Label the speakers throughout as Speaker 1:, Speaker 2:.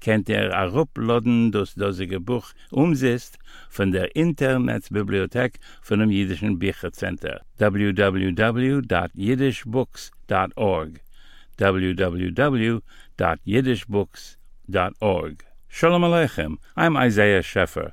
Speaker 1: kennt ihr a ruploden das dosige Buch umzist von der Internetbibliothek von dem Jüdischen Büchercenter. www.yiddishbooks.org www.yiddishbooks.org Shalom Aleichem, I'm Isaiah Scheffer.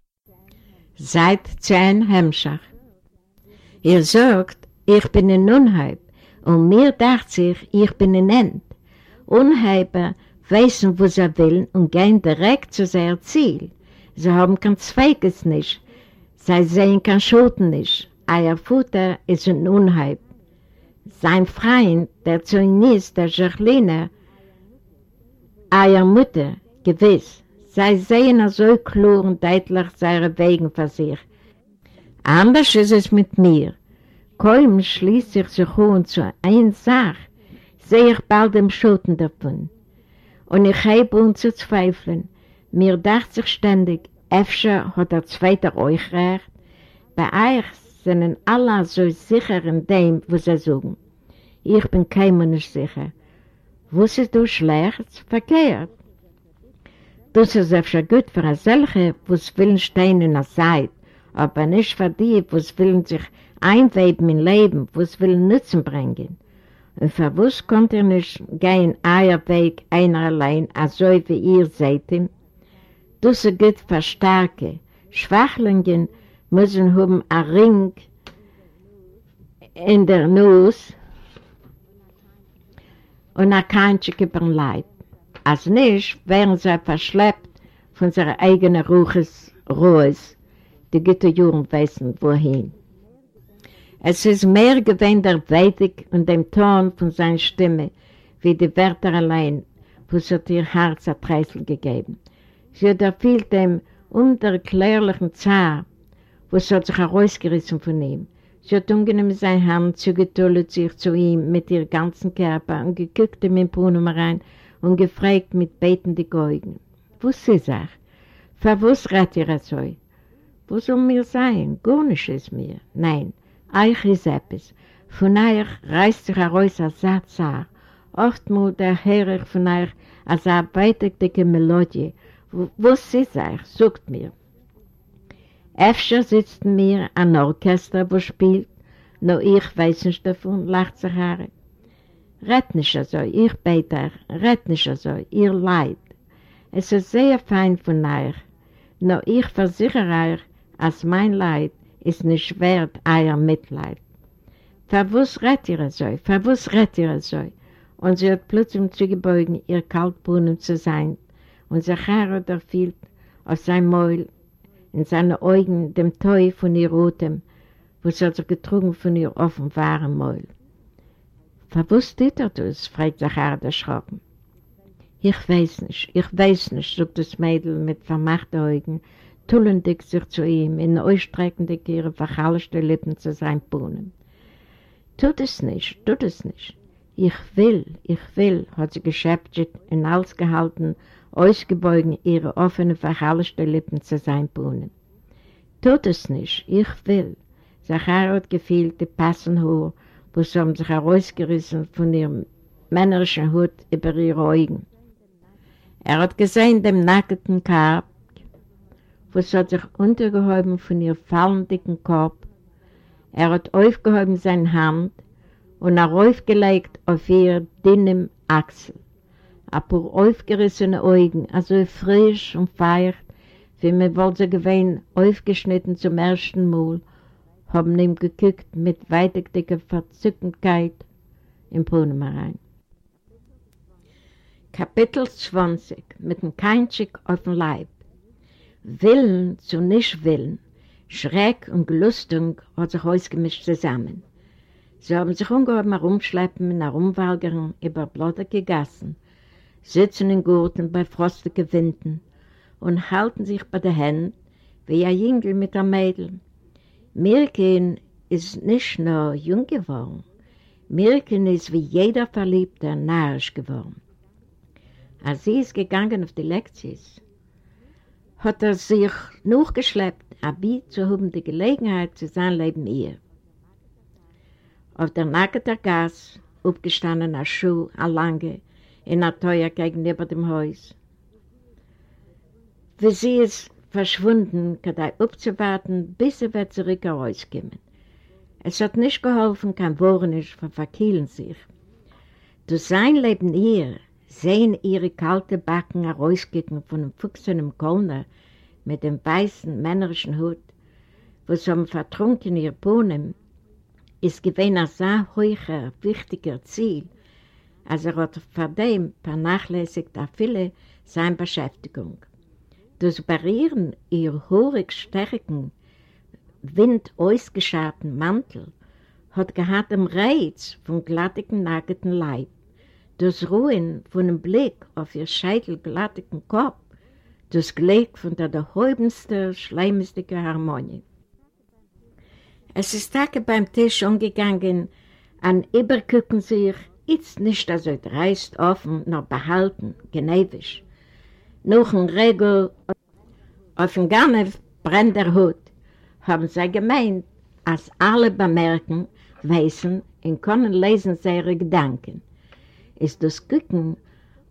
Speaker 2: Seit zehn Hemmschach. Ihr sagt, ich bin in Unheib, und mir dacht sich, ich bin in End. Unheiber wissen, wo sie wollen und gehen direkt zu seinem Ziel. Sie haben kein Zweiges nicht, sie sehen kein Schoten nicht. Euer Futter ist ein Unheib. Sein Freund, der Zionist, der Jacqueline, euer Mutter, gewiss, Sei sehen so klar und deutlich seine Wegen für sich. Anders ist es mit mir. Kaum schließt sich sich um zu einer Sache, sehe ich bald im Schotten davon. Und ich habe uns zu zweifeln. Mir dachte sich ständig, Efter hat der Zweite euch recht. Bei euch sind alle so sicher in dem, was sie sagen. Ich bin kein Mensch sicher. Wusstest du schlecht, verkehrt? Das ist öfter gut für solche, was willen stehen in der Zeit, aber nicht für die, was willen sich einweben im Leben, was willen Nutzen bringen. Und für was kommt ihr nicht gehen euer Weg einer allein, also wie ihr seid ihm? Das ist gut für Starke. Schwachlingen müssen haben einen Ring in der Nuss und ein Kantchen über den Leib. Als nicht wären sie verschleppt von seiner eigenen Ruches Ruhes, die Gitterjuren wissen wohin. Es ist mehr gewähnt der Weitig und dem Ton von seiner Stimme, wie die Wörter allein, wo sie ihr Herz ein Treißel gegeben. Sie hat erfüllt dem unerklärlichen Zar, wo sie sich herausgerissen von ihm. Sie hat ungenehm sein Hand zugetullet sich zu ihm mit ihrem ganzen Körper und geguckt ihm in Brunnen rein, und gefragt mit betenden Augen. Was ist er? Für was redet ihr so? Wo soll mir sein? Gar nicht ist mir. Nein, euch ist etwas. Von euch reißt sich heraus ein Satz an. Oftmals erhöre ich von euch als eine weiterdicke Melodie. Was ist euch? Sagt mir. Öfter sitzt mir ein Orchester, wo spielt, nur ich weiß nicht davon, lacht sich Harry. Rett nicht so, ich bete rett nicht so, ihr Leid. Es ist sehr fein von euch, nur ich versichere euch, als mein Leid ist nicht wert euer Mitleid. Verwus rett ihr so, verwus rett ihr so. Und sie hat plötzlich zugebeugen, ihr Kaltbrunnen zu sein, und Zachara erfüllt auf sein Mäul, in seine Augen dem Teu von ihr Rotem, wo sie hat getrunken von ihr offen wahren Mäul. Verwusst tut er das? fragt Zachar erschrocken. Ich weiß nicht, ich weiß nicht, sagt das Mädel mit vermachten Augen, tullendig sich zu ihm, in ausstreckendig ihre verhallischte Lippen zu sein Bohnen. Tut es nicht, tut es nicht. Ich will, ich will, hat sie geschäftet, in Hals gehalten, ausgebeugen ihre offene, verhallischte Lippen zu sein Bohnen. Tut es nicht, ich will. Zachar hat gefühlt, die passen hoch, wo sie haben sich herausgerissen von ihrem männerischen Hut über ihre Augen. Er hat gesehen dem nackten Karp, wo sie hat sich untergehoben von ihrem fallendicken Kopf. Er hat aufgehoben seine Hand und er aufgelegt auf ihr dünnem Achsel. Ein paar aufgerissene Augen, also frisch und feucht, wie man wohl so gewesen, aufgeschnitten zum ersten Mal haben ihm geguckt mit weitgedicker Verzückendkeit im Brunnen rein. Kapitel 20 mit dem Keinschick auf dem Leib. Willen zu nicht willen, Schreck und Gelustung hat sich ausgemischt zusammen. Sie haben sich ungehoben herumschleppen und herumwalgern über blottige Gassen, sitzen in Gurten bei frostigen Winden und halten sich bei den Händen wie ein Jüngel mit einem Mädel. Mirkin ist nicht nur jung geworden, Mirkin ist wie jeder Verliebte narrisch geworden. Als sie ist gegangen auf die Lektions, hat er sich noch geschleppt, Abi zu haben die Gelegenheit zu sein Leben ihr. Auf der Nacke der Gas, aufgestanden ein Schuh, ein Lange, in der Teuer gegenüber dem Haus. Wie sie ist verschwunden, kann er aufzuwarten, bis sie wird zurück herauskommen. Es hat nicht geholfen, kein Wornisch, ververkehlen sich. Durch sein Leben ihr, sehen ihre kalte Backen herausgegangen von dem fuchsenen Kölner mit dem weißen männerischen Hut, wo so ein vertrunkener Bohnen ist gewesen ein sehr hoher, wichtiger Ziel, als er hat vor dem vernachlässigt auch viele seine Beschäftigung. Das Barrieren ihr horig stärken, wind ausgescharten Mantel hat gehabt im Reiz vom glattigen, nackten Leib das Ruhen von dem Blick auf ihr scheitelglattigen Kopf, das Glück von der erhäubendsten, schleimigsten Harmonie. Es ist Tage beim Tisch umgegangen, an übergucken sich, jetzt nicht also dreist offen, noch behalten, genetisch. Noch ein Regel. Auf dem Garne brennt der Hut, haben sie gemeint, als alle bemerken, wissen und können lesen ihre Gedanken. Ist das Gücken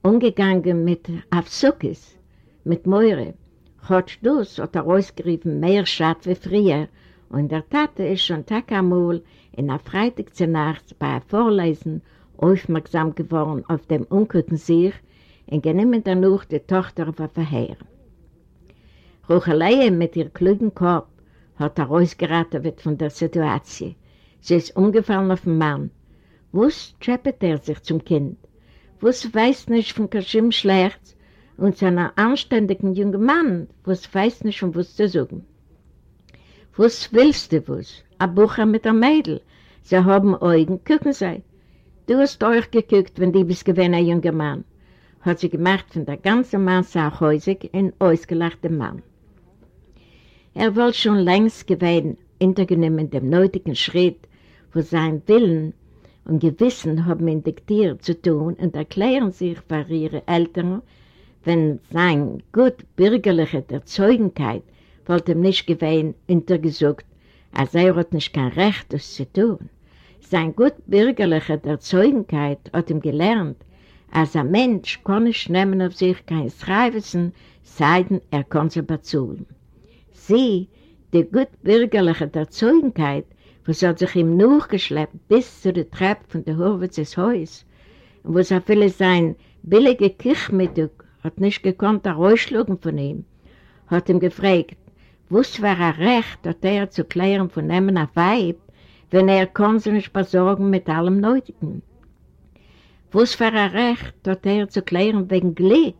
Speaker 2: umgegangen mit Afsukis, mit Meure. Hat das hat er ausgerufen mehr Schad wie früher. Und der Tate ist schon Tag einmal in der Freitag zur Nacht bei Vorlesen aufmerksam geworden auf dem Unkutten sich und genommen danach die Tochter auf ein Verheer. Rucheleie mit ihr klugen Korb hat er wird von der Situation. Sie ist umgefallen auf den Mann. Was treppet er sich zum Kind? Was weiß nicht von Kaschim schlecht und seiner anständigen jungen Mann, was weiß nicht von was zu sagen? Was willst du was? Ein Bucher mit einem Mädel. Sie haben Augen, gucken Sie. Du hast euch geguckt, wenn du bist gewesen, ein junger Mann. Hat sie gemacht von der ganzen Mann sachhäusig ein ausgelachter Mann. Er wollte schon längst gewesen, hintergenommen dem nötigen Schritt, wo sein Willen und Gewissen haben ihn diktiert zu tun und erklären sich für ihre Eltern, wenn sein gut bürgerliche Erzeugenkeit wollte ihm nicht gewähnt untergesucht, als er hat nicht kein Recht, das zu tun. Sein gut bürgerliche Erzeugenkeit hat ihm gelernt, als ein Mensch kann nicht nehmen auf sich kein Schreiben, seiden er kann sie bezahlen. Sie, die gut bürgerliche Erzeugenkeit, was hat sich ihm nachgeschleppt bis zu der Treppe von der Horwitzes Haus und was er viele sein billige Kirchmittag hat nicht gekonnt herausschlagen von ihm, hat ihm gefragt, was war er recht, hat er zu klären von einem Weib, wenn er kann sich nicht besorgen mit allem Nötigen. Was war er recht, hat er zu klären wegen Glück,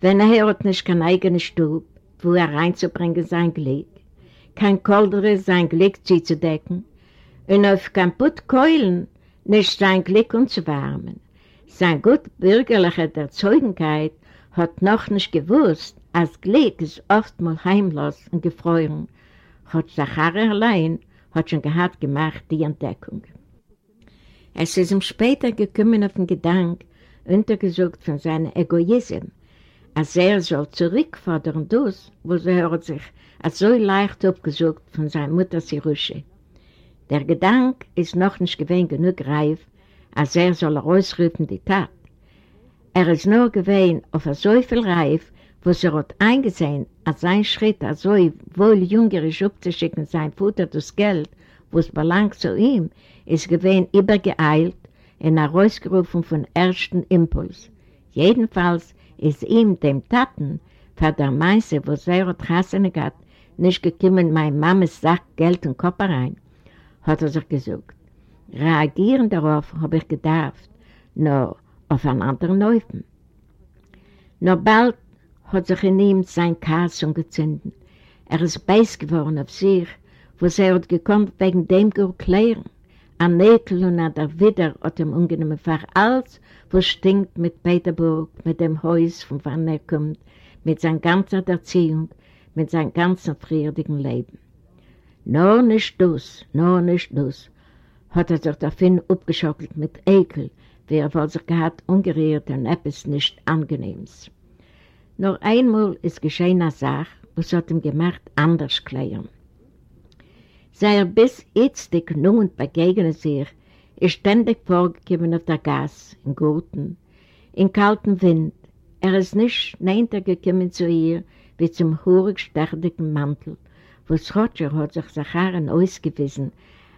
Speaker 2: wenn er hat nicht kein eigenes Stub, wo er reinzubringen sein Glück. kein Koldere sein Glück zu decken und auf kaputt Keulen nicht sein Glück umzuwärmen. Sein gut bürgerliche Erzeugenkeit hat noch nicht gewusst, als Glück ist oft mal heimlos und gefreuen. Hat Zachary allein hat schon gehabt gemacht die Entdeckung. Es ist ihm später gekommen auf den Gedanken, untergesucht von seinem Egoismus, als er soll zurückfordern das, was er hat sich als so leicht abgesucht von seiner Mutter Sirusche. Der Gedanke ist noch nicht gewesen genug reif, als er soll ausrufen die Tat. Er ist nur gewesen auf so viel reif, wo er hat eingesehen, als sein Schritt, als so wohl jüngerisch abzuschicken, sein Futter das Geld, wo es belangt zu ihm, ist gewesen übergeeilt und er ausgerufen von ersten Impuls. Jedenfalls ist ihm, dem Taten, für der Meise, wo er hat gehabt, nicht gekommen, mein Mames Sack Geld und Kopf rein, hat er sich gesagt. Reagieren darauf habe ich gedacht, nur auf einen anderen Läufen. Nur bald hat sich in ihm sein Kass gezündet. Er ist beiß geworden auf sich, wo sie hat gekommen wegen dem klären. Ein Näkel und ein Widder hat ihm ungenommen Fach alles, was stinkt mit Peterburg, mit dem Haus, von wann er kommt, mit seiner ganzen Erziehung, mit seinem ganzen friedigen Leben. Nur nicht das, nur nicht das, hat er sich davon abgeschockelt mit Ekel, wie er wohl sich gehabt, ungerührt und etwas nicht Angenehmes. Nur einmal ist geschehen eine Sache, was hat ihm gemacht, anders klären. Sei bis jetzt die nun begegnet sich, ist ständig vorgekommen auf der Gas, in Gurten, in kaltem Wind. Er ist nicht näher gekommen zu ihr, wie zum horig stärdigen Mantel, wo Roger hat sich Sacharen ausgewiesen,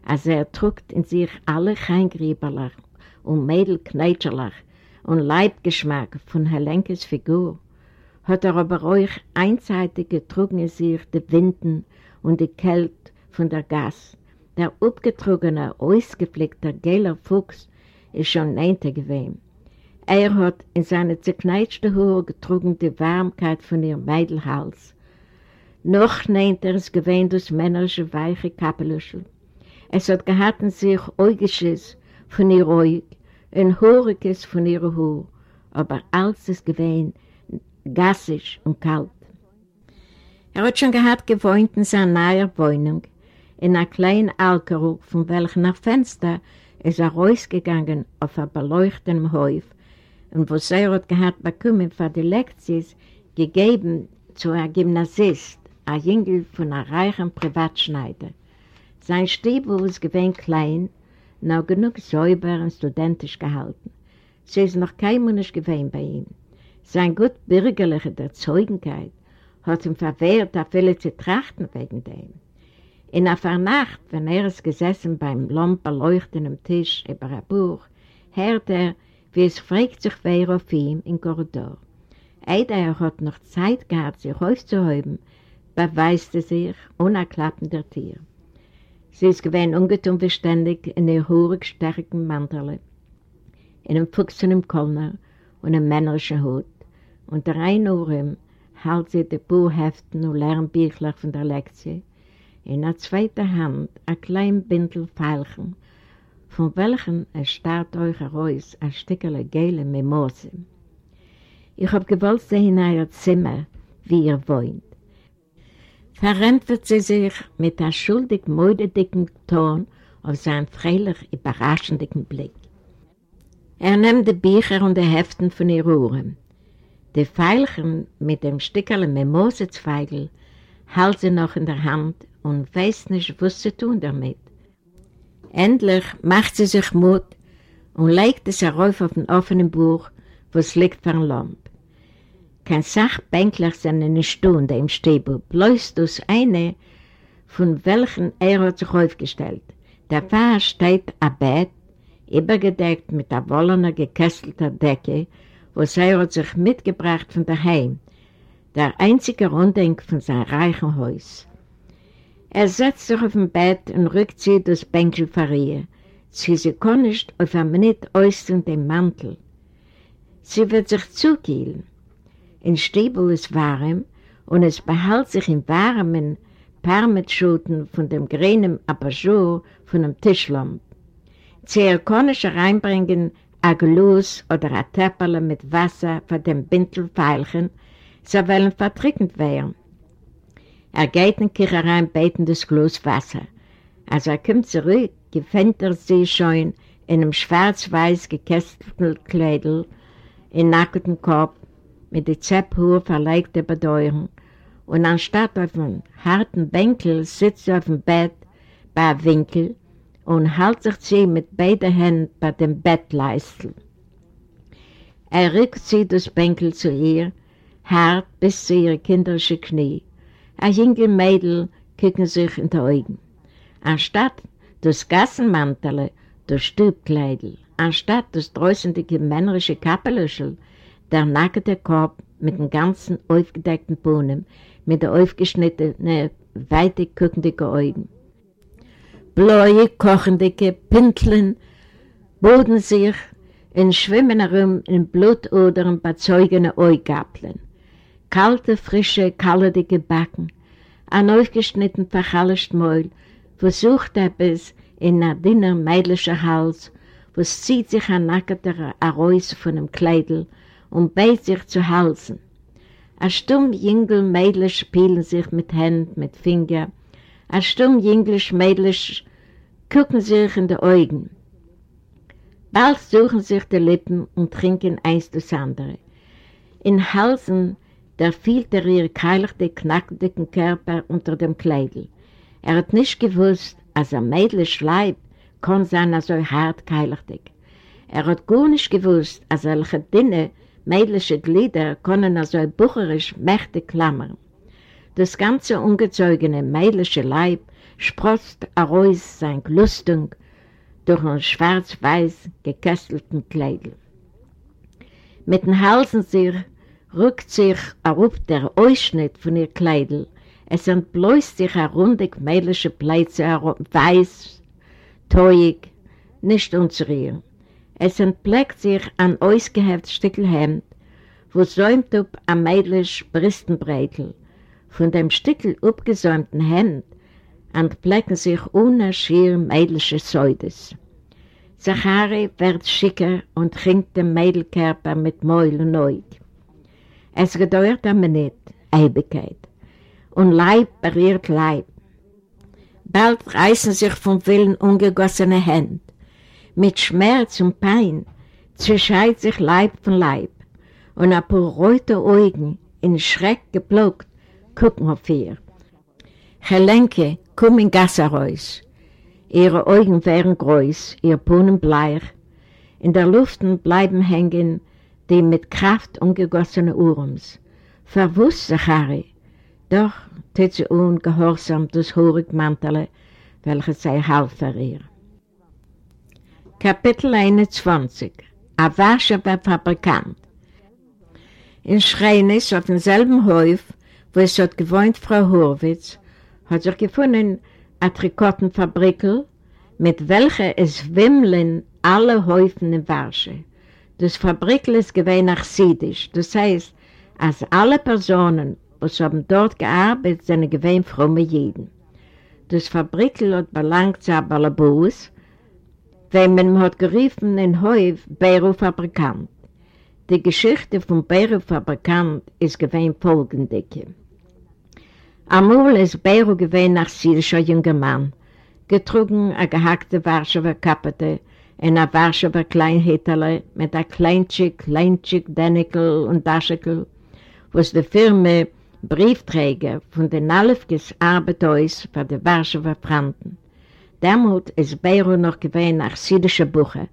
Speaker 2: als er trugt in sich alle Cheingrieberlach und Mädelkneitscherlach und Leibgeschmack von Helenkes Figur, hat er aber euch einseitig getrunken in sich die Winden und die Kälte von der Gas. Der abgetrogene, ausgepflegte gelber Fuchs ist schon neunte gewesen. Er hat in seine zerkneitschte Haare getrunken die Warmkeit von ihrem Mädelhals. Noch neunte ist gewesen das männerische weiche Kappelüschel. Es hat gehatten sich Augisches von ihr Äug, ein Horiges von ihrer Haar, aber alles ist gewesen gassig und kalt. Er hat schon gehabt gewohnt in seiner neuen Wohnung, in einer kleinen Alkohol, von welchem Fenster ist er rausgegangen auf ein beleuchtetem Häuf und wo er hat gehabt bekommen für die Lektionen gegeben zu einem Gymnasist, ein Jüngel von einem reichen Privatschneider. Sein Stiebel ist gewesen klein, noch genug säuber und studentisch gehalten. Sie ist noch kein Mensch gewesen bei ihm. Sein gut bürgerliche Erzeugenkeit hat ihm verwehrt, auf viele zu trachten wegen dem. In der Nacht, wenn er ist gesessen beim Lampe leuchtenden Tisch über ein Buch, hört er, wie es fragt sich wer auf ihm im Korridor. Eider er hat noch Zeit gehabt, sich aufzuhäuben, beweist er sich unerklappender Tier. Sie ist gewähnt ungetun beständig in ihr horig starken Mantel, in einem Fuchs und einem Kölner und einem männlichen Hut, und der ein Uhr hält sie die Buchheften und Lernbüchler von der Lektie. In der zweiten Hand ein klein Bindel Pfeilchen, von welchen es starrt euch heraus ein Stückchen gelbe Mimose. Ich hab gewollt sehen in euer Zimmer, wie ihr wohnt. Verrentet sie sich mit einem schuldig modedicken Ton auf seinen freilich überraschenden Blick. Er nimmt die Bücher und die Heften von ihr Ohren. Die Pfeilchen mit dem Stickerl Mimosezweigel hält sie noch in der Hand und weiß nicht, was sie tun damit. Endlich macht sie sich Mut und legt es herauf auf den offenen Buch, wo es liegt vor Lamp. Kein Sachbänkler sind eine Stunde im Stäbel, bloß das eine, von welchen er hat sich aufgestellt. Der Pfarrer steht am Bett, übergedeckt mit einer wollener, gekesselter Decke, was er hat sich mitgebracht von daheim, der einzige Runddenk von seinem reichen Haus. Er setzt sich auf dem Bett und rückt sie das Bänkel ihr. Sie, sie kann nicht auf eine Minute äußern den Mantel. Sie wird sich zugielen. In Stiebel ist warm und es behält sich in warmen Parmetschoten von dem grünen Abajour von dem Tischlamp. Sie kann nicht reinbringen ein Glas oder ein Tepperle mit Wasser von dem Bindelfeilchen, so wollen vertrickend werden. Er geht in die Kirche rein, beten das Glas Wasser. Als er kommt zurück, gefällt er sich schon in einem schwarz-weiß gekästelten Kleidel, in nacktem Kopf, mit der Zepphuhr verlegte Bedeutung, und anstatt auf einem harten Bänkel sitzt er auf dem Bett bei Winkel und hält sich sie mit beiden Händen bei dem Bettleistel. Er rückt sie das Bänkel zu ihr, hart bis zu ihre kinderische Knie. Ein jünger Mädel kicken sich in die Augen. Anstatt das Gassenmantel, das Stubkleidel, anstatt das drößendige männerische Kappelöschel, der nackte Korb mit den ganzen aufgedeckten Bohnen, mit den aufgeschnittenen, weite guckenden Augen blaue, kochendicke Pinteln boden sich und schwimmen herum in Blutodern bezeugende Eugapeln. Kalte, frische, kallige Backen, ein aufgeschnitten, verhallischt Mäul, versucht etwas in einer dünnen, meidlichen Hals, was zieht sich ein nackerter Aräus von dem Kleidel und beit sich zu Halsen. Ein stumm Jüngel Mädel spielen sich mit Händen, mit Fingern. Ein stumm Jünglisch Mädel gucken sich in die Augen. Bald suchen sich die Lippen und trinken eins das andere. In Halsen, da fiel er ihr keilige, knackdicken Körper unter dem Kleidel. Er hat nicht gewusst, als ein Mädels Leib kann sein so hart keilig. Er hat gar nicht gewusst, als solche dünne, mädliche Glieder können so bucherisch mächtig klammern. Das ganze ungezogene mädliche Leib sprost heraus sein Glustung durch einen schwarz-weiß gekästelten Kleidel. Mit den Halsen sich rückt sich auf der Ausschnitt von ihr Kleidel. Es entblößt sich ein rundig mädliche Plätze, weiß, teuig, nicht unzurieren. Es entpleckt sich ein ausgeheft Stückel Hemd, wo säumt up am mädlich Bristenbreitel. Von dem Stückel abgesäumten Hemd entplecken sich unerschier mädliche Säudes. Zachari wird schicker und trinkt den Mädelkörper mit Mäul und Neug. Es gedauert eine Minute, Ewigkeit, und Leib berührt Leib. Bald reißen sich vom Willen ungegossene Hände. Mit Schmerz und Pein zerscheidet sich Leib von Leib und ein paar rote Augen in Schreck geblockt gucken auf ihr. Gelenke kommen in Gasse raus. Ihre Augen wären groß, ihr Bohnen bleich. In der Luft bleiben hängen die mit Kraft umgegossene Urums. Verwusst, Zachari. Doch tut sie ungehorsam das hohe Mantel, welches sei half für ihr. Kapitel 21 Ein Warschauer Fabrikant In Schreinis auf demselben Hof, wo es hat gewohnt Frau Horwitz, hat sich gefunden eine Trikottenfabrikel, mit welcher es wimmeln alle Häufen in Warsche. Das Fabrikel ist gewähnt nach Siedisch, das heißt, als alle Personen, die haben dort gearbeitet, sind gewähnt fromme Jeden. Das Fabrikel hat belangt zu Balabus, wenn man hat geriefen in Häuf Beiro-Fabrikant. Die Geschichte vom Beiro-Fabrikant ist gewähnt folgende. Amul ist Beiro gewähnt nach Siedischer junger Mann, getrugen a gehackte Warschauer Kappete in a Warschauer Kleinhitterle mit a Kleintschick, Kleintschick, Denikel und Daschekel, was die Firma Briefträger von den Nalfkes Arbeiteus für die Warschauer Franken. Demut ist Beiro noch gewähnt nach Siedischer Buche,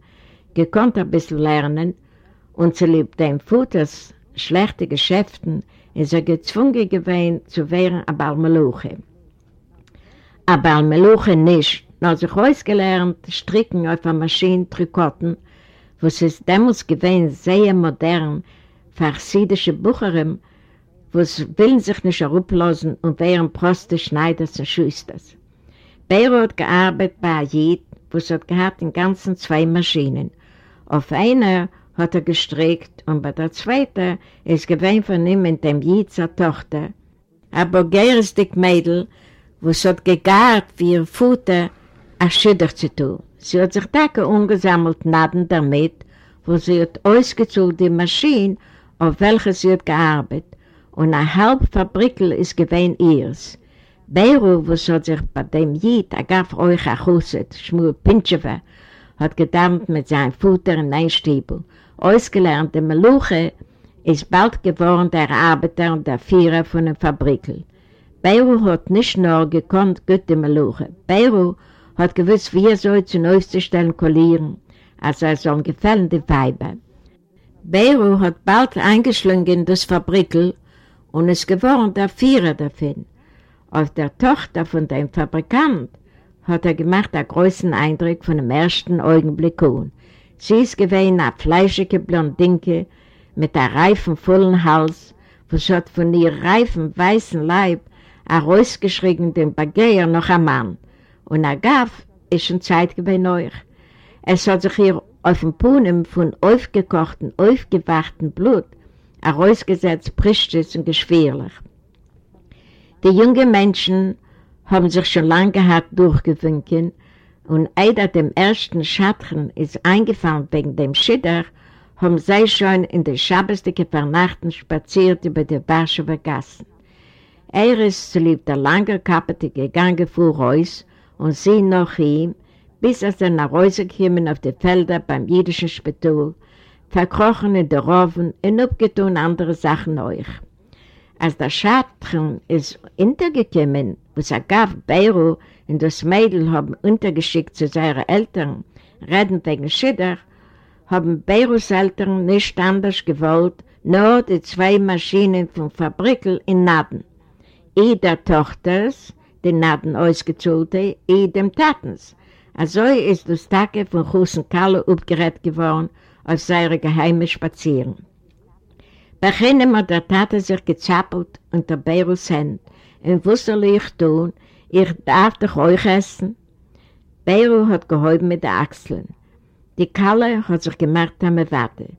Speaker 2: gekonnt ein bisschen lernen und zu lieb dem Futters schlechte Geschäften ist er gezwungen gewesen zu werden ein Balmeluche. Ein Balmeluche nicht, nur sich ausgelernt, stricken auf einer Maschine, Trikotten, wo es ist damals gewesen sehr modern, für siedische Bucherin, wo es willen sich nicht herablassen und wären Proste, Schneiders und Schüsters. Beiro hat gearbeitet bei Ajit, wo es hat gehabt in ganzen zwei Maschinen. Auf einer hat er gestreckt und bei der zweiten ist gewähnt von ihm mit dem Jitzer Tochter. Aber gäristig Mädel, wo es hat gegart wie ihr Futter, ein Schütter zu tun. Sie hat sich da ungesammelt Naden damit, wo sie hat ausgezogen die Maschine, auf welcher sie hat gearbeitet, und eine halbe Fabrikel ist gewähnt ihrs. Beiro, wo es hat sich bei dem Jid, er gab euch ein Chusset, Schmur Pinchewe, hat gedammt mit seinem Futter in ein Stiebel. Ausgelernte Meluche ist bald geworden der Arbeiter und der Führer von der Fabrik. Beiro hat nicht nur gekonnt gute Meluche. Beiro hat gewusst, wie er soll zu neuesten Stellen kollieren, als er so gefällende Weiber. Beiro hat bald eingeschlungen in das Fabrikel und ist geworden der Führer davon. Auf der Tochter von dem Fabrikant hat er gemacht einen großen Eindruck von dem ersten Augenblick an. Sie ist gewesen eine fleischige Blondinke mit einem reifen, vollen Hals, was hat von ihr reifen, weißen Leib herausgeschrien den Bagheer noch ein Mann. Und gab, ist schon Zeit gewesen euch. Es hat sich ihr auf dem Puhnen von aufgekochten, aufgewachten Blut, herausgesetzt Prischtes und geschwerlich. Die jungen Menschen haben sich schon lange gehabt durchgewunken und einer dem ersten Schatten ist eingefallen wegen dem Schidder, haben sie schon in der Schabbesdicke Vernachten spaziert über die Warschauer Gassen. Er ist zu lieb der lange Kappete gegangen vor Reus und sie nach ihm, bis er dann nach Hause kamen auf die Felder beim jüdischen Spital, verkrochen in der Roven und abgetun andere Sachen euch. Als der Schatten ist untergekommen, was er gab Beiro und das Mädel haben untergeschickt zu seinen Eltern, reden wegen Schidder, haben Beiros Eltern nicht anders gewollt, nur die zwei Maschinen vom Fabrikel in Naden. I der Tochters, den Naden ausgezogen, i dem Tatens. Also ist das Tage von großen Kalle aufgerät geworden auf seine geheime Spazieren. Beginnen hat der Tate sich gezappelt unter Beirus Hand und wusste ich tun, ich darf doch euch essen. Beiru hat geholfen mit den Achseln. Die Kalle hat sich gemacht am Warte.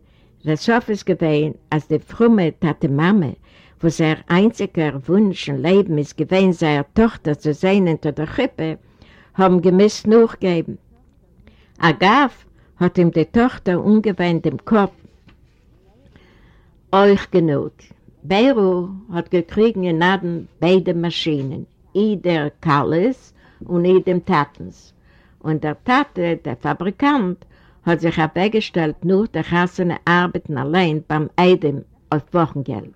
Speaker 2: Der Sof ist gewesen, als die frumme Tate Mame, wo sein einziger Wunsch im Leben ist gewesen, seine Tochter zu sehen unter der Krippe, haben gemisst nachgegeben. Agaf hat ihm die Tochter ungewöhnt im Kopf euch genug. Beiro hat gekriegt in Naden beide Maschinen, i der Kalles und i dem Tatens. Und der Tate, der Fabrikant, hat sich abgestellt nur der Chassene arbeiten allein beim Eidem auf Wochengeld.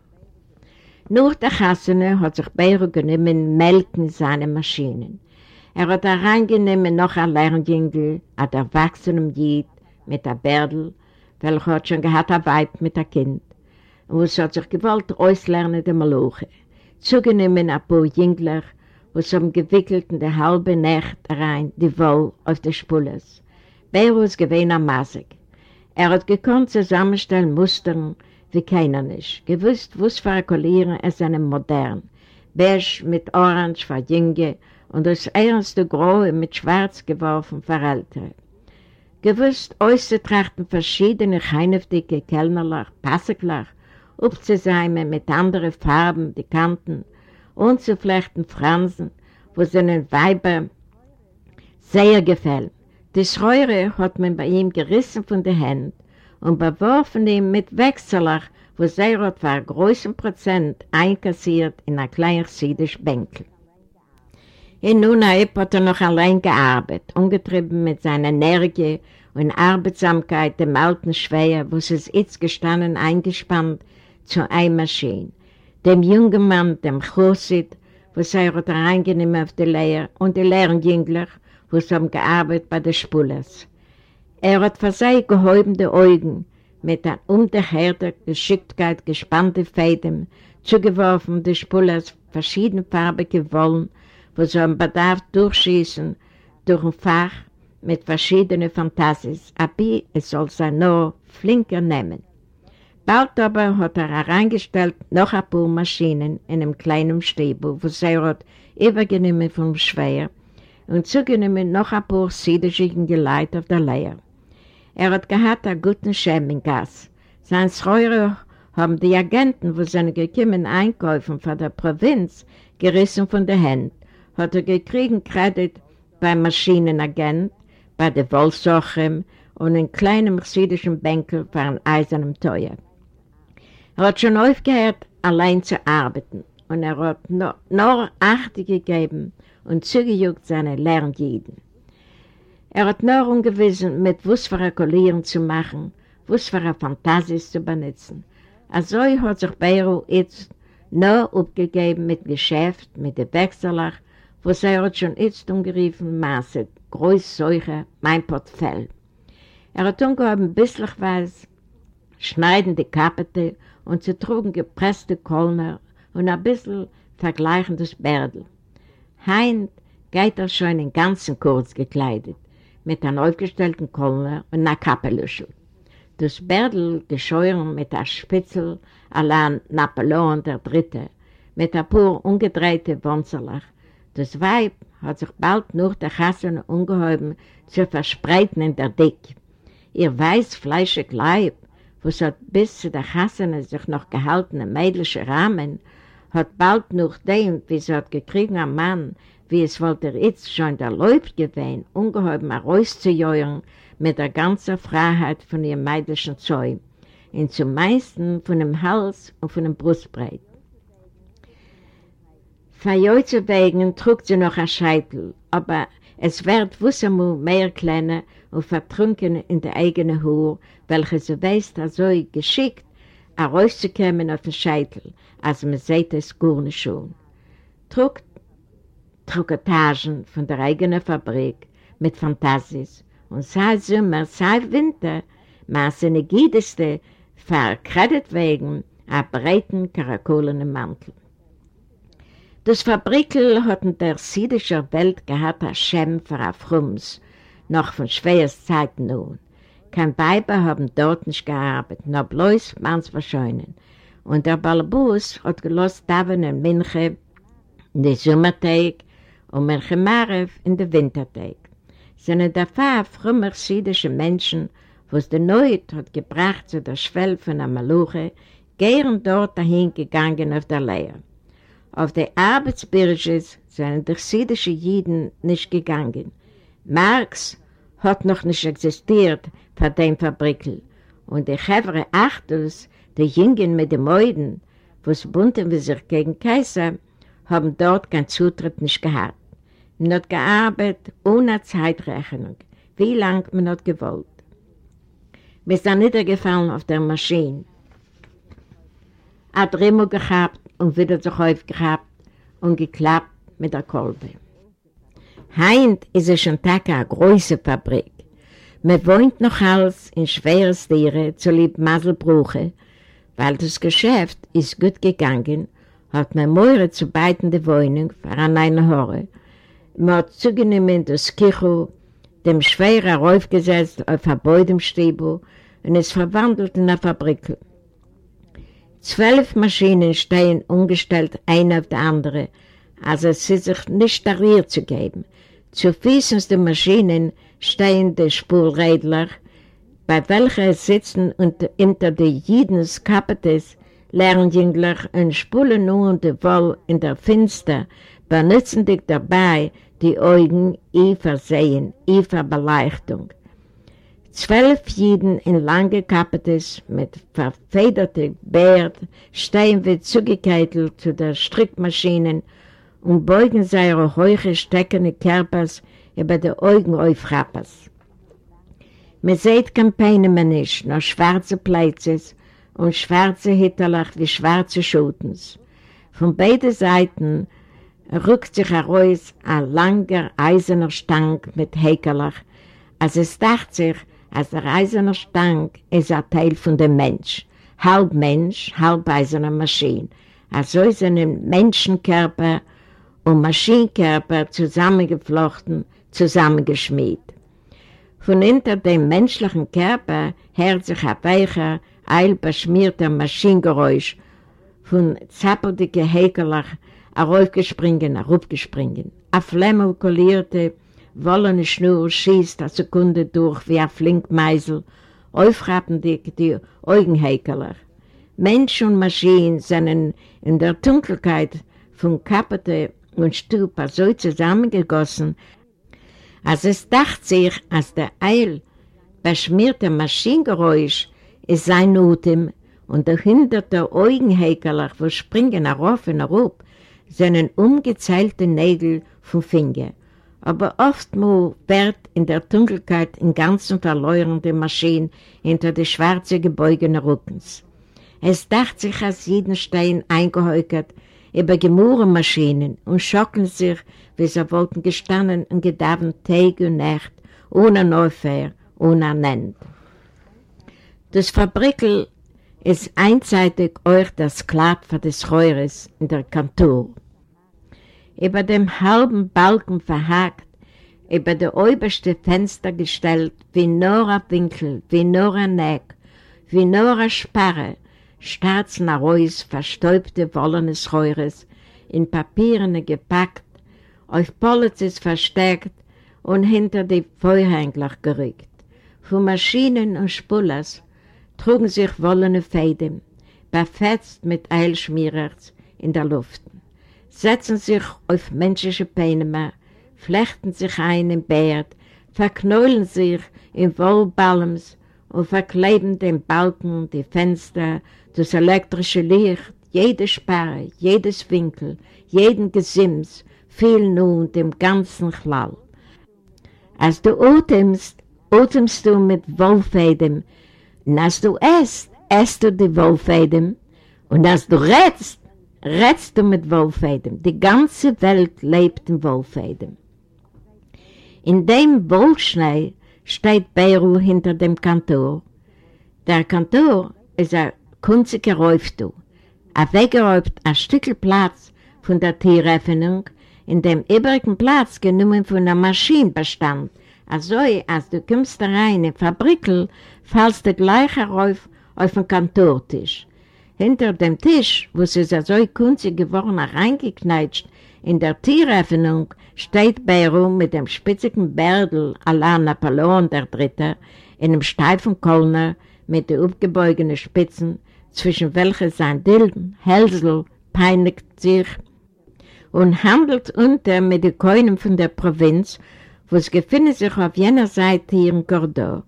Speaker 2: Nur der Chassene hat sich Beiro genommen, melken seine Maschinen. Er hat reingenommen noch ein Lernjüngel, ein erwachsenem Jid mit der Bärdel, welcher hat schon gehabt ein Weib mit einem Kind. Und es hat sich gewollt auslernen der Maloche. Zugenommen ein paar Jüngler, was haben gewickelt in der halbe Nacht rein die Woll auf der Spules. Beirus gewesen am Masik. Er hat gekonnt zusammenstellen Mustern wie keiner nicht. Gewusst, was für Kollieren es einem modern. Beige mit Orange für Jünger und das ernste Graue mit Schwarz geworfen für Ältere. Gewusst, auszutrachten verschiedene heineftige Kellnerlach, Passeglach, aufzusäumen mit anderen Farben die Kanten und zu flechten Fransen, wo seinen Weiber sehr gefällt. Die Schreure hat man bei ihm gerissen von der Hand und beworfen ihm mit Wechselach, wo sehr hat für großen Prozent einkassiert in ein kleines Siedisch Bänkel. In Nunaip hat er noch allein gearbeitet, ungetrieben mit seiner Energie und Arbeitsamkeit dem alten Schwer, wo es ist jetzt gestanden eingespannt zu einer Maschine. Dem jungen Mann, dem Chosid, wo er hat reingenommen auf die Lehre und die Lehrenjüngler, wo sie haben gearbeitet bei den Spulers. Er hat für seine gehäubende Augen mit einer unterhärter Geschicktheit gespannte Fäden zugeworfen die Spulers verschiedenfarbige Wollen, wo sie am Bedarf durchschießen durch ein Fach mit verschiedenen Fantasies, aber es soll sein nur flinker nehmen. Bald aber hat er hereingestellt noch ein paar Maschinen in einem kleinen Stäbe, wo sie hat übergenommen vom Schwer und zugenommen noch ein paar siedischigen Geleit auf der Leier. Er hat gehabt einen guten Schem in Gas. Sein Schreure haben die Agenten, wo seine gekommen Einkäufen von der Provinz, gerissen von der Hand, hat er gekriegt Kredit beim Maschinenagent, bei der Wollsochem und in kleinem chassidischen Bänkel für ein eisernem Teuer. Er hat schon aufgehört, allein zu arbeiten und er hat nur, nur Achte gegeben und zugejuckt seine Lernjiden. Er hat nur ungewissen, mit was für Kollieren zu machen, was für Fantasies zu benutzen. Also hat sich Beiro jetzt nur aufgegeben mit Geschäft, mit der Wechselach, was er hat schon jetzt umgeriefen, Maße, Großseuche, mein Portfell. Er hat umgehoben ein bisschen was, schneidende Kappete und zu trugen gepresste Kölner und ein bisschen vergleichendes Bärdel. Heint geht er schon in ganzen Kurz gekleidet, mit einem aufgestellten Kölner und einer Kappelüschel. Das Bärdel gescheuert mit der Spitzel allein Napoleon der Dritte, mit ein paar ungedrehte Wonzerlach. Das Weib hat sich bald nach der Kasse ungeheuben zu verspreiten in der Dick. ihr weiß fleischig Leib, was hat bis zu der Hasene sich noch gehalten im mädlichen Rahmen, hat bald nach dem, wie sie hat gekriegt am Mann, wie es wollte er jetzt schon der Leib gewesen, ungeheuer mal rauszujören mit der ganzen Freiheit von ihrem mädlichen Zeug und zum meisten von dem Hals und von dem Brustbreit. Verjäuze wegen trug sie noch ein Scheitel, aber es wird wussermu mehr kleiner und vertrunken in der eigenen Haar, welche sie weiß, dass so geschickt, herauszukommen auf den Scheitel, als man sieht es gar nicht schon. Trug, trug Etagen von der eigenen Fabrik mit Fantasies und sei Sommer, sei Winter, maße eine Giedeste, verkredet wegen einem breiten karakolenen Mantel. Das Fabrikel hat in der siedischen Welt gehabt ein Schem für ein Frums, noch von schweres Zeiten nun. Kein Weiber haben dort nicht gearbeitet, nur bloß manns verscheunen. Und der Balbus hat gelost Daven in Minche in den Sommertag und Minche Marev in den Wintertag. Seine davor früher siedische Menschen, wo es der Neut hat gebracht zu der Schwell von der Maluche, gehen dort dahin gegangen auf der Lehre. Auf die Arbeitsbirges sind die chassidische Jiden nicht gegangen. Marx hat noch nicht existiert für den Fabrikel. Und die Chevre Achtels, die Jungen mit den Mäuden, was bunten wir sich gegen Kaiser, haben dort keinen Zutritt nicht gehabt. Man hat gearbeitet ohne Zeitrechnung, wie lange man hat gewollt. Wir sind niedergefallen auf der Maschine. Hat Remo gehabt und wieder sich aufgehabt und geklappt mit der Kolbe. Heint ist es schon Tag eine große Fabrik. Man wohnt noch alles in schweres Tiere zu lieb Maselbruche, weil das Geschäft ist gut gegangen, hat man Meure zu beiden die Wohnung für eine Hore. Man hat zugenommen das Kicho, dem schwerer aufgesetzt auf ein Beutemstiebel und es verwandelt in eine Fabrik. Zwölf Maschinen stehen umgestellt, eine auf die andere, also ist sich nicht dariert zu geben. Zu Füßen der Maschinen stehen die Spurrädler, bei welchen sitzen und unter den Jidens Kapetes Lernjüngler und spulen nur die Woll in der Finster, benutzen dich dabei die Augen i Versehen, i Verbeleuchtung. Zwölf Jiden in lange Kapetes mit verfedertem Bärt stehen wie zugekeitelt zu der Strickmaschinen und beugen seine hohe steckende Körpers über die Augen aufrappers. Man sieht Kampagnen mehr nicht, nur schwarze Plätze und schwarze Hitterlach wie schwarze Schutens. Von beiden Seiten rückt sich heraus ein langer eiserner Stank mit Häkelach, als es dacht sich, als der eiserne Stank ist ein Teil von dem Mensch, halb Mensch, halb eiserne Maschine. Also ist ein Menschenkörper und Maschinenkörper zusammengeflochten, zusammengeschmied. Von hinter dem menschlichen Körper hört sich ein weicher, eilbeschmierter Maschinengeräusch von zappeldicken Häkelach, aufgespringen, aufgespringen. Ein Flemmel kollierte, wollene Schnur schießt eine Sekunde durch wie ein Flinkmeisel, aufrappen die, die Augenhäkeler. Mensch und Maschinen sind in der Dunkelheit von Kappete und Stupa so zusammengegossen, als es dacht sich, als der Eil beschmierte Maschinengeräusch ist sein Utem und der hinderte Augenhäkeler, wo springen auf und auf, seinen umgezählten Nägel vom Finger. Aber oftmals wird in der Dunkelheit im Ganzen verloren die Maschine hinter die schwarzen gebeugenen Rückens. Es dacht sich als jeden Stein eingehäukert über Gemurrenmaschinen und schocken sich, wie sie wollten gestanden und gedauert Tag und Nacht, ohne Neufähr, ohne Nend. Das Fabrikel ist einseitig euch das Klapp für des Heures in der Kantor. Über dem halben Balken verhakt, über der oberste Fenster gestellt, wie nur ein Winkel, wie nur ein Neck, wie nur Sparre, starzen heraus verstäubte wollenes Heures, in Papieren gepackt, auf Polizis versteckt und hinter die Feuerhängler gerückt. Von Maschinen und Spullers trugen sich wollene Fäden, befetzt mit Eilschmierers in der Luft, setzen sich auf menschliche Peine, flechten sich ein im Bärd, verknäulen sich in Wollbalms und verkleben den Balken, die Fenster, das elektrische Licht, jede Sperre, jedes Winkel, jeden Gesims fiel nun dem ganzen Klall. Als du atemst, atemst du mit Wollfäden, und als du esst, esst du die Wollfäden, und als du rätst, rätst du mit Wollfäden. Die ganze Welt lebt in Wollfäden. In dem Wollschnee steht Beru hinter dem Kantor. Der Kantor ist ein kunziger Räuftu. Er weggeräubt ein Stück Platz von der Tieröffnung, in dem übrigen Platz genommen von einer Maschine bestand. Also, als du kommst rein in Fabrikel, fallst du gleich rauf auf den Kantortisch. Hinter dem Tisch, wo sie so kunzig geworden reingekneitscht, in der Tieröffnung steht Beru mit dem spitzigen Bärdel allein Napoleon der Dritte in einem steifen Kölner mit den aufgebeugenen Spitzen, zwischen welchen sein Dilden, Hälsel, peinigt sich und handelt unter mit den Keunen von der Provinz, wo es befindet sich auf jener Seite hier in Cordoba.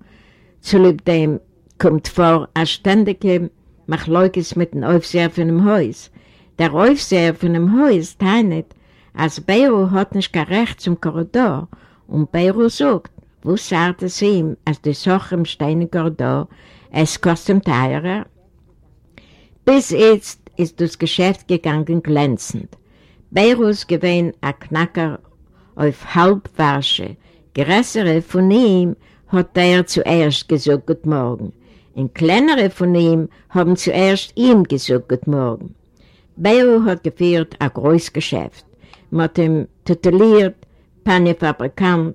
Speaker 2: Zulieb dem kommt vor ein ständiger Machleukes mit dem Aufseher von dem Haus. Der Aufseher von dem Haus teilt, als Beiro hat nicht kein Recht zum Korridor und Beiro sagt, wo sagt es ihm, als die Sache im steinigen Korridor, es kostet teurer? Bis jetzt ist das Geschäft gegangen glänzend. Beirus gewinnt ein Knacker auf Halbwarsche. Größere von ihm hat er zuerst gesagt Guten Morgen. Und kleinere von ihm haben zuerst ihm gesagt Guten Morgen. Beiru hat geführt ein großes Geschäft. Hat ihm tituliert, Panierfabrikant,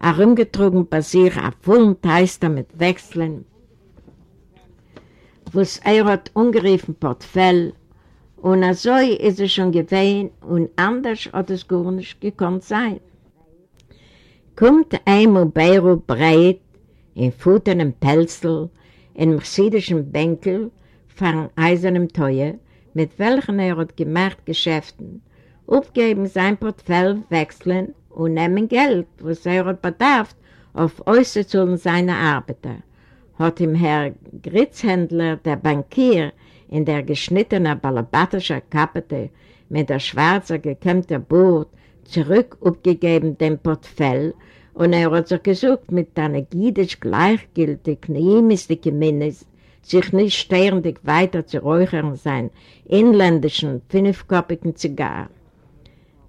Speaker 2: herumgetrogen bei sich ein vollen Teister mit Wechseln, was er hat ungeriefen Portfell und so ist es schon gewesen und anders hat es gar nicht gekonnt sein. Kommt einmal Beiro breit, in futternem Pelzel, in mercedischen Bänkel, von eisernem Teuer, mit welchen er hat gemacht Geschäften, aufgeben sein Portfell, wechseln und nehmen Geld, was er hat bedarf, auf Äußerungen seiner Arbeiter. Hat ihm Herr Gritzhändler, der Bankier, in der geschnittenen balabatischer Kappete mit der schwarzen gekämmten Bord zurück abgegeben dem Portfell und er hat sich gesucht mit einer giedisch gleichgültig, naimistische Minnes, sich nicht ständig weiter zu räuchern sein inländischen, fünfkoppigen Zigarren.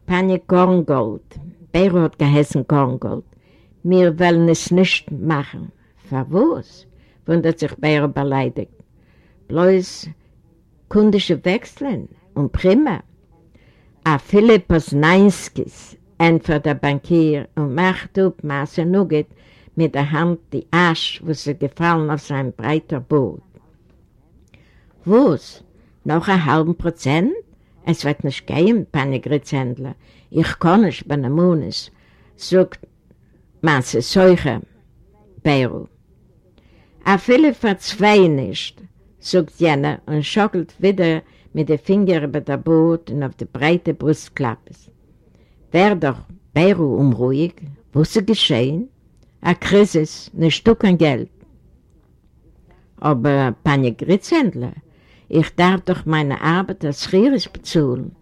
Speaker 2: Panje Korngold, Bero hat geheißen Korngold, wir wollen es nicht machen. Verwus? wundert sich Bero beleidigt. Bloß kundische Wechseln und prima. A Philipp Osneinskis, entfert der Bankier und macht up Masse Nugget mit der Hand die Asch, wo sie gefallen auf sein breiter Boot. Was? Noch ein halben Prozent? Es wird nicht gehen, Panigritzhändler. Ich kann nicht bei einem Monat, sagt Masse Seuche, Beirut. A viele verzweihen nicht, sagt jener und schockelt wieder mit den Fingern über der Boot und auf die breite Brustklappe. Wär doch Beru unruhig, was ist geschehen? A Krisis, ne Stück an Geld. Aber, Panie Gritzhändler, ich darf doch meine Arbeit als Schieres bezahlen.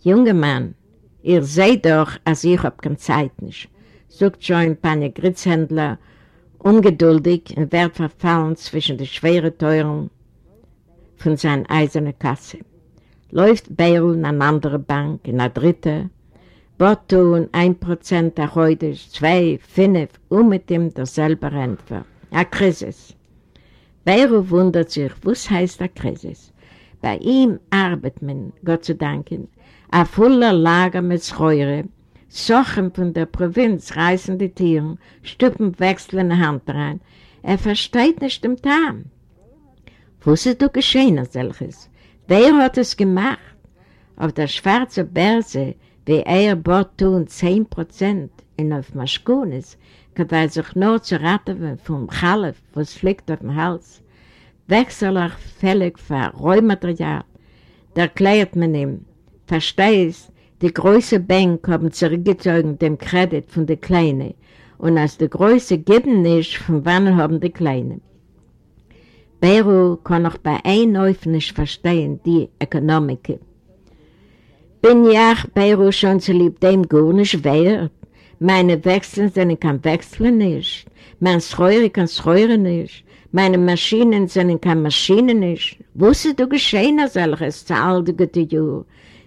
Speaker 2: Junge Mann, ihr seht doch, als ich hab keine Zeit nicht, sagt schon Panie Gritzhändler, ungeduldig und wird zwischen den schweren Teuren von seiner eisernen Kasse. Läuft Beirl in eine andere Bank, in eine dritte, Botto und ein Prozent der heute, zwei, fünf, und mit ihm derselbe Rentner. A Krisis. Beirl wundert sich, was heißt a Krisis? Bei ihm arbeitet man, Gott zu danken, a voller Lager mit Schreure, Sachen von der Provinz reißen die Tiere, Stüppen wechseln Hand rein. Er versteht nicht den Tam. Was ist doch geschehen als solches? Wer hat es gemacht? Auf der schwarzen Börse, wie er bot tun 10 Prozent und auf Maschkunis, kann sich nur zu retten vom Chalef, was fliegt auf dem Hals. Wechseler fällig für Rohmaterial. Da erklärt man ihm, verstehst, die große Bank haben zurückgezogen den Kredit von der Kleinen und als die Größe geben nicht, von wann haben die Kleinen. Beru kann auch bei einem nicht verstehen, die Ökonomik. Bin ja Beru schon zu lieb dem gar nicht wert. Meine Wechseln sind kein Wechseln nicht. Mein Schreure kann Schreure nicht. Meine Maschinen sind keine Maschinen nicht. Wusste du geschehen als solches zu all die gute Jahre?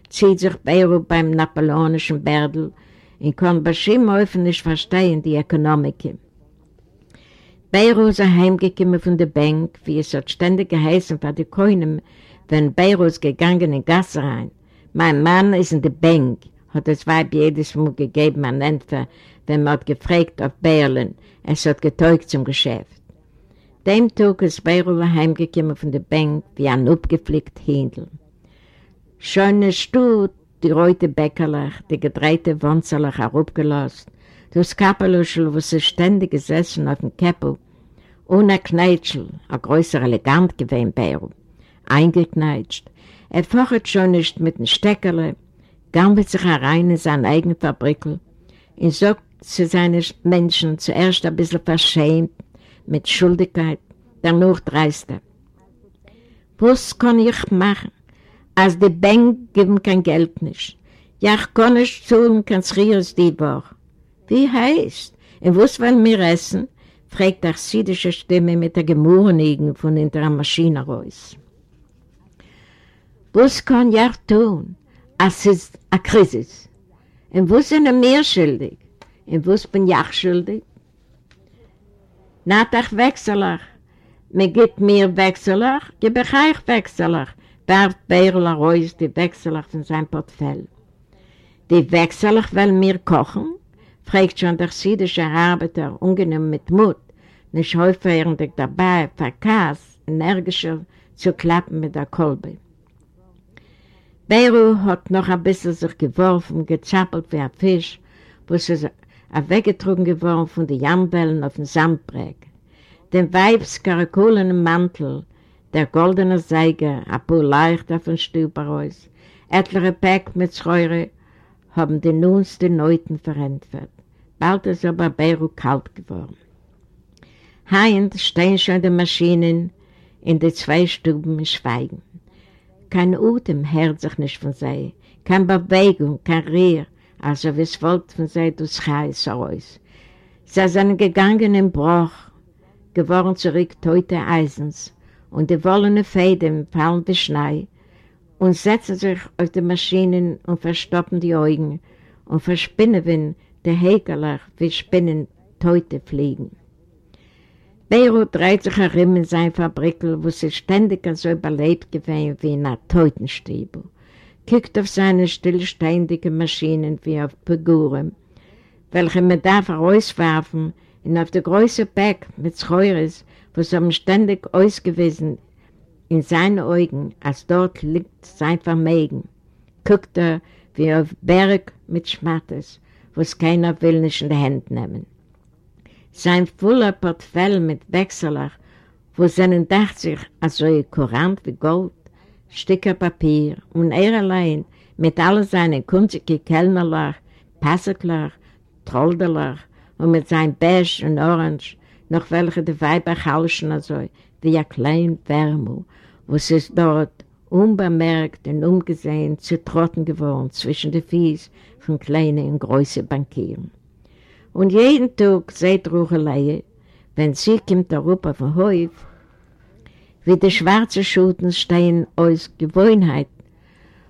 Speaker 2: Zieht sich Beirut beim napoleonischen Bärdl und kann häufig nicht verstehen die Ökonomik. Beirut ist heimgekommen von der Bank, wie es hat ständig geheißen für die Koinen, wenn Beirut ist gegangen in Gasse rein. Mein Mann ist in der Bank, hat das Weib jedes Mal gegeben an Entfer, wenn man hat gefragt auf Berlin, es hat getäugt zum Geschäft. Dem Tag ist Beirut heimgekommen von der Bank wie ein abgeflickt Händel. Schöne Stut, die rote Bäckerlach, die gedrehte Wunzerlach herabgelassen, das Kappeluschel, wo sie ständig gesessen auf dem Käppel, ohne Kneitschel, ein größer elegant gewesen Beirut, eingekneitscht. Er fochert schon nicht mit dem Steckerle, gammelt sich herein in seine eigene Fabrikel und sagt zu seinen Menschen zuerst ein bisschen verschämt, mit Schuldigkeit, danach dreist er. Was kann ich machen, als die Bank geben kein Geld nicht? Ja, ich kann nicht zahlen, kein Schriers die Woche. Wie heißt? Und was wollen wir essen? fragt die chassidische Stimme mit der Gemurnigen von hinter der Maschine raus. Was kann ich tun? Es ist eine Krise. Und was sind wir schuldig? Und was bin ich schuldig? Natach Wechseler. Mir gibt mir Wechseler, gebe ich euch Wechseler, warf Beirl raus die Wechseler von seinem Portfell. Die Wechseler will mir kochen? Fragt schon der siedische Arbeiter, ungenehm mit Mut, nicht häufig dabei, verkass, energischer zu klappen mit der Kolbe. Beirl hat noch ein bisschen sich geworfen, gezappelt wie ein Fisch, wo sie weggetrunken geworden von den Jambellen auf dem Sandbräg. Den Weibskarakolenen Mantel, der goldene Seiger, ein paar leicht auf den Stüber raus, etliche Päck mit Schreure, haben die nunste Neuten verentfert. Bald ist aber Beirut kalt geworden. Heint stehen schon die Maschinen in den zwei Stuben schweigen. Kein Atem hört sich nicht von sie, keine Bewegung, kein Rehr, also wie es wollte von sie durchs Kreis aus. Sie sind gegangen im Bruch, geworden zurück teute Eisens, und die wollene Fäden fallen wie Schnee und setzen sich auf die Maschinen und verstoppen die Augen und verspinnen die Häkeler wie Spinnen teute fliegen. Beirut dreht sich herum in sein Fabrikel, wo sie ständig so überlebt gewesen wie in einer Teutenstiebel kickt auf seine stillständigen Maschinen wie auf Figuren, welche man darf rauswerfen und auf der große Berg mit Schreures, was haben ständig ausgewiesen in seinen Augen, als dort liegt sein Vermögen, guckt er wie auf Berg mit Schmattes, was keiner will nicht in die Hände nehmen. Sein voller Portfell mit Wechseler, wo seinen dacht sich also kurant wie Gold, Stücke Papier und er allein mit all seinen kunstigen Kellnerlach, Passeklach, Trolderlach und mit seinem Beige und Orange, noch welche die Weiber hauschen also, wie ein kleiner Wärmer, wo sie dort unbemerkt und ungesehen zu trotten geworden zwischen den Fies von kleinen und großen Bankieren. Und jeden Tag seht Ruchelei, wenn sie kommt Europa von Häuf, wie die schwarzen Schuten stehen aus Gewohnheit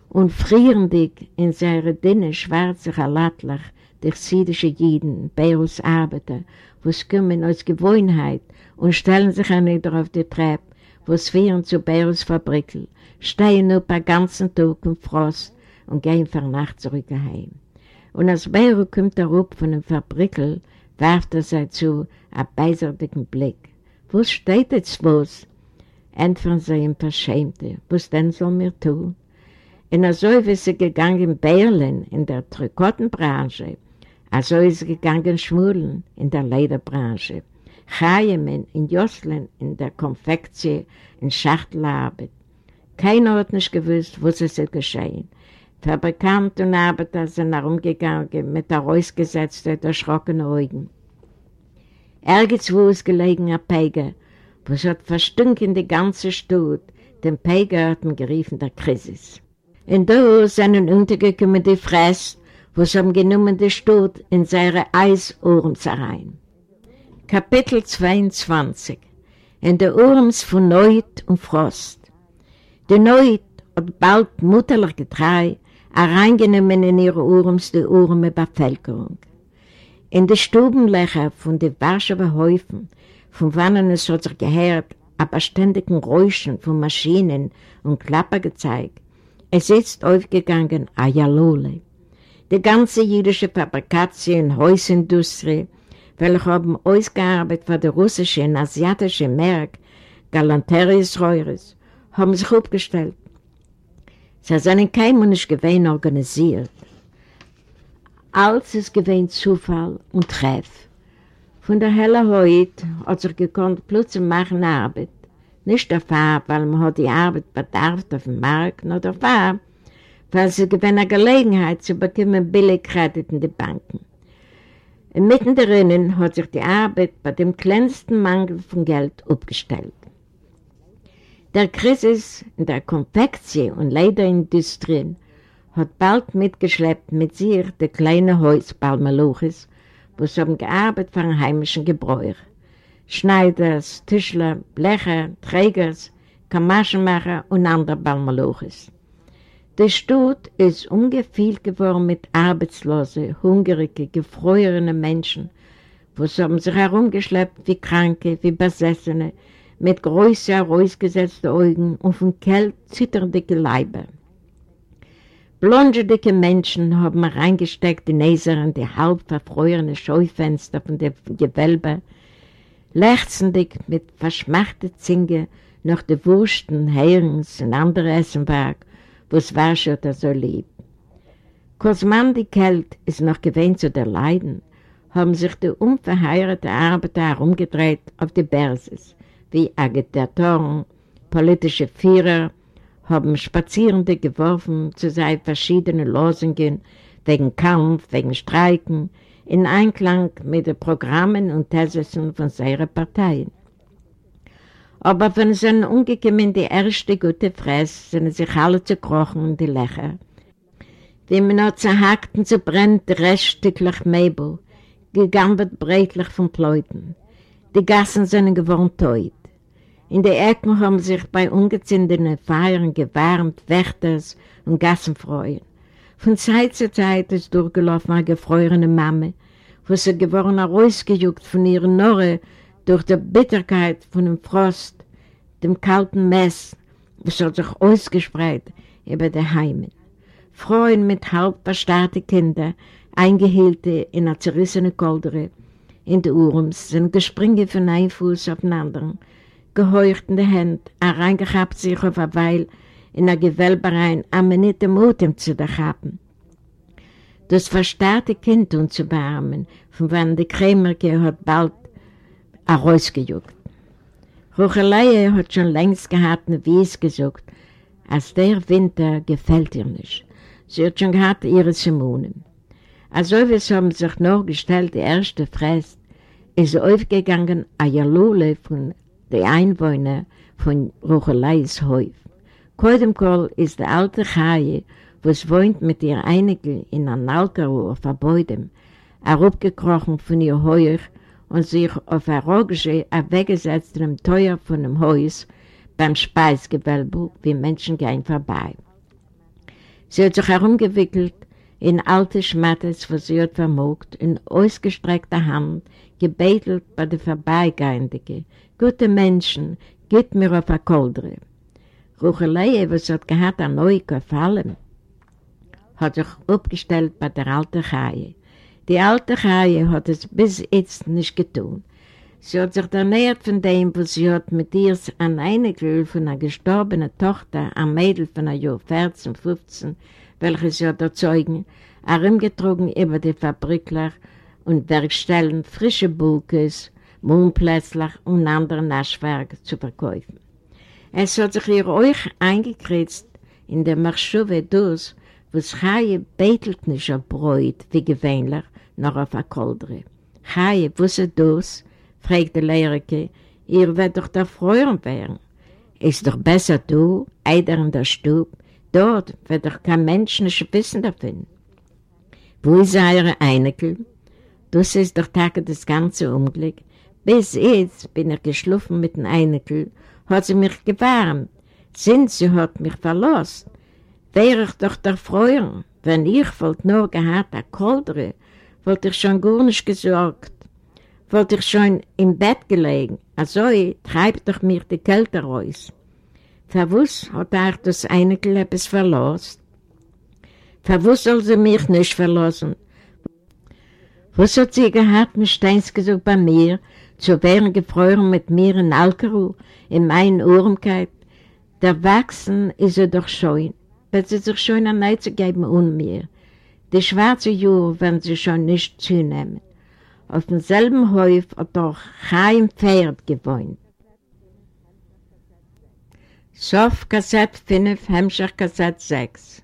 Speaker 2: und frieren dich in seine dünne schwarze Chalatlach durch siedische Jiden, Beirus Arbeiter, wo es kommen aus Gewohnheit und stellen sich auch nicht auf die Treppe, wo es führen zu Beirus Fabrikel, stehen nur ein ganzen Tag im Frost und gehen für Nacht zurück heim. Und als Beirut kommt er rup von dem Fabrikel, werft er sich zu einem beiserdicken Blick. Wo steht jetzt was? entfern sie ihm Verschämte. Was denn soll mir tun? In der so wie sie gegangen in Berlin, in der Trikottenbranche, Also ist gegangen Schmulen in der Lederbranche, Chaimen in Joslen in der Konfektie, in Schachtelarbeit. Keiner hat nicht gewusst, was ist geschehen. Fabrikanten und Arbeiter sind herumgegangen mit der ausgesetzten, erschrockenen Augen. Irgendwo ist gelegen ein Peiger, was hat verstunken die ganze Stadt, den Peiger hat man geriefen der Krisis. Und da sind untergekommen die Fress, was haben genommen die Stadt in seine Eisohren rein. Kapitel 22 In der Urms von Neut und Frost Die Neut hat bald mutterlich getreu, hereingenommen in ihre Urms die urme Bevölkerung. In den Stubenlöcher von den Warschauer Häufen, von wannen es hat sich gehört, aber ständigen Räuschen von Maschinen und Klapper gezeigt, es ist aufgegangen Ayalole. Die ganze jüdische Fabrikation und Hausindustrie, welche haben ausgearbeitet für die russische und asiatische Märkte, Galanterius Reures, haben sich aufgestellt. Sie sind kein Mensch gewesen organisiert. Alles ist gewesen Zufall und Treff. Von der Helle heute hat sich gekonnt plötzlich machen Arbeit. Nicht der Fall, weil man hat die Arbeit bedarf auf dem Markt, nur der Fall, weil sie gewinnt eine Gelegenheit zu bekommen billig Kredit in die Banken. Inmitten derinnen hat sich die Arbeit bei dem kleinsten Mangel von Geld aufgestellt. Der Krise in der Konfektie- und Lederindustrie hat bald mitgeschleppt mit sich die kleine Häus Palmeluches, wo sie haben gearbeitet einen heimischen Gebräuch. Schneiders, Tischler, Blecher, Trägers, Kamaschenmacher und andere Palmeluches. Der Stadt ist umgefüllt geworden mit arbeitslosen, hungrigen, gefrorenen Menschen, wo sie haben sich herumgeschleppt wie Kranke, wie Besessene, mit großen, herausgesetzten Augen und von Kälte zitternde Leiber. Blonde, Menschen haben reingesteckt in Näseren die halb verfrorenen Scheufenster von den Gewölben, lechzendig mit verschmachten Zinge nach den Wursten, Herens und anderen Essenwerk, was war schon da so lieb. Kosman die Kälte ist noch gewähnt zu der Leiden, haben sich die unverheirateten Arbeiter herumgedreht auf die Berses, wie Agitatoren, politische Führer, haben Spazierende geworfen zu seinen verschiedenen Losungen wegen Kampf, wegen Streiken, in Einklang mit den Programmen und Thesen von seinen Parteien. Aber wenn sie umgekommen die erste gute Fress, sind sich alle zerkrochen und die Lächer. Wie man noch zerhackten, so brennt reststücklich Mäbel, gegangen wird breitlich von Pleuten. Die Gassen sind geworden teut. In den Ecken haben sich bei ungezündeten Feiern gewärmt Wächters und Gassenfreuen. Von Zeit zu Zeit ist durchgelaufen eine gefrorene Mame, wo sie geworden rausgejuckt von ihren Norre durch die Bitterkeit von dem Frost, dem kalten Mess, was hat sich ausgespreit über die Heimen. Frauen mit halb verstarrten Kindern, eingehielte in einer zerrissenen Koldere, in die Urms, sind gespringen von einem Fuß auf den anderen, geheucht in die Hände, reingehabt sich auf eine Weile in der Gewölbe rein, am nicht im Atem zu haben. Das verstarrte Kind unzubarmen, von wann die Krämerke hat bald herausgejuckt. Ruchelei hat schon längst gehabt, wie es gesagt, als der Winter gefällt ihr nicht. Sie hat schon gehabt ihre Simonen. Also wie es haben sich noch gestellt, die erste Frist, ist aufgegangen, eine Jalole von die Einwohner von Rucheleis Häuf. Koidem ist der alte Chaie, was wohnt mit ihr Einigl in einem Alkaruhr verbeudem, herabgekrochen von ihr Heuer und sich auf ein Rogische weggesetzt in dem Teuer von dem Haus beim Speisgewölbe, wie Menschen gehen vorbei. Sie hat sich herumgewickelt in alte Schmattes, was sie hat vermogt, in ausgestreckter Hand, gebetelt bei der Vorbeigehenden, gute Menschen, geht mir auf eine Koldre. Ruchelei, was hat gehabt, an neu gefallen, hat sich aufgestellt bei der alten Chaie. Die alte Chaie hat es bis jetzt nicht getan. Sie hat sich ernährt von dem, was sie hat mit ihr an eine Gefühl von einer gestorbenen Tochter, ein Mädel von einem Jahr 14, 15, welche sie hat erzeugen, herumgetrogen über die Fabrikler und Werkstellen frische Bulkes, Mohnplätzler und andere Naschwerke zu verkaufen. Es hat sich ihr euch eingekritzt in der Marschuwe dus, wo Chaie betelt nicht auf Bräut, wie gewöhnlich, noch auf der Koldre. Chaie, wo sie dus? fragt der Lehrerke, ihr werdet doch da freuen werden. Ist doch besser du, eider in der Stub, dort wird doch kein Mensch nicht wissen davon. Wo ist eure Einekel? Das ist doch Tage das ganze Unglück. Bis jetzt bin ich geschlafen mit dem Einekel, hat sie mich gewärmt. Sind sie hat mich verlassen. Wäre ich doch der Freuer, wenn ich wollte nur gehabt, der Koldre, wollte ich schon gar nicht gesorgt. Wollte ich schon im Bett gelegen, also treibt doch mir die Kälte raus. Verwus hat er das Einekel etwas verlassen. Verwus soll sie mich nicht verlassen. Was hat sie gehabt, mit Steins gesagt bei mir, zu werden gefreut mit mir in Alkeru, in meinen Ohrenkeit? Der Wachsen ist er doch schön, wird sie sich schön an Neid zu geben um mir. Die schwarze Jahre werden sie schon nicht zunehmen. Auf demselben Häuf hat doch kein Pferd gewohnt. Sof Kassett 5, Hemmscher Kassett 6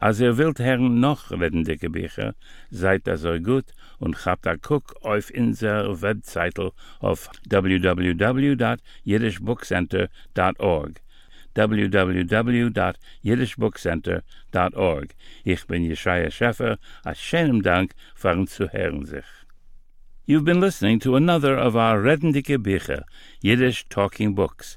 Speaker 1: Als ihr wilt hern noch redende Gebücher, seid das so gut und habt a guck auf inser Webseite auf www.jiddishbookcenter.org www.jiddishbookcenter.org Ich bin Jeschaya Scheffer, a schönem Dank für zu hören sich. You've been listening to another of our Redendike Bücher, Yiddish Talking Books,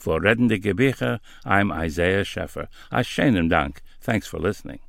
Speaker 1: For Reddende Gebicher, I'm Isaiah Scheffer. A schönen Dank. Thanks for listening.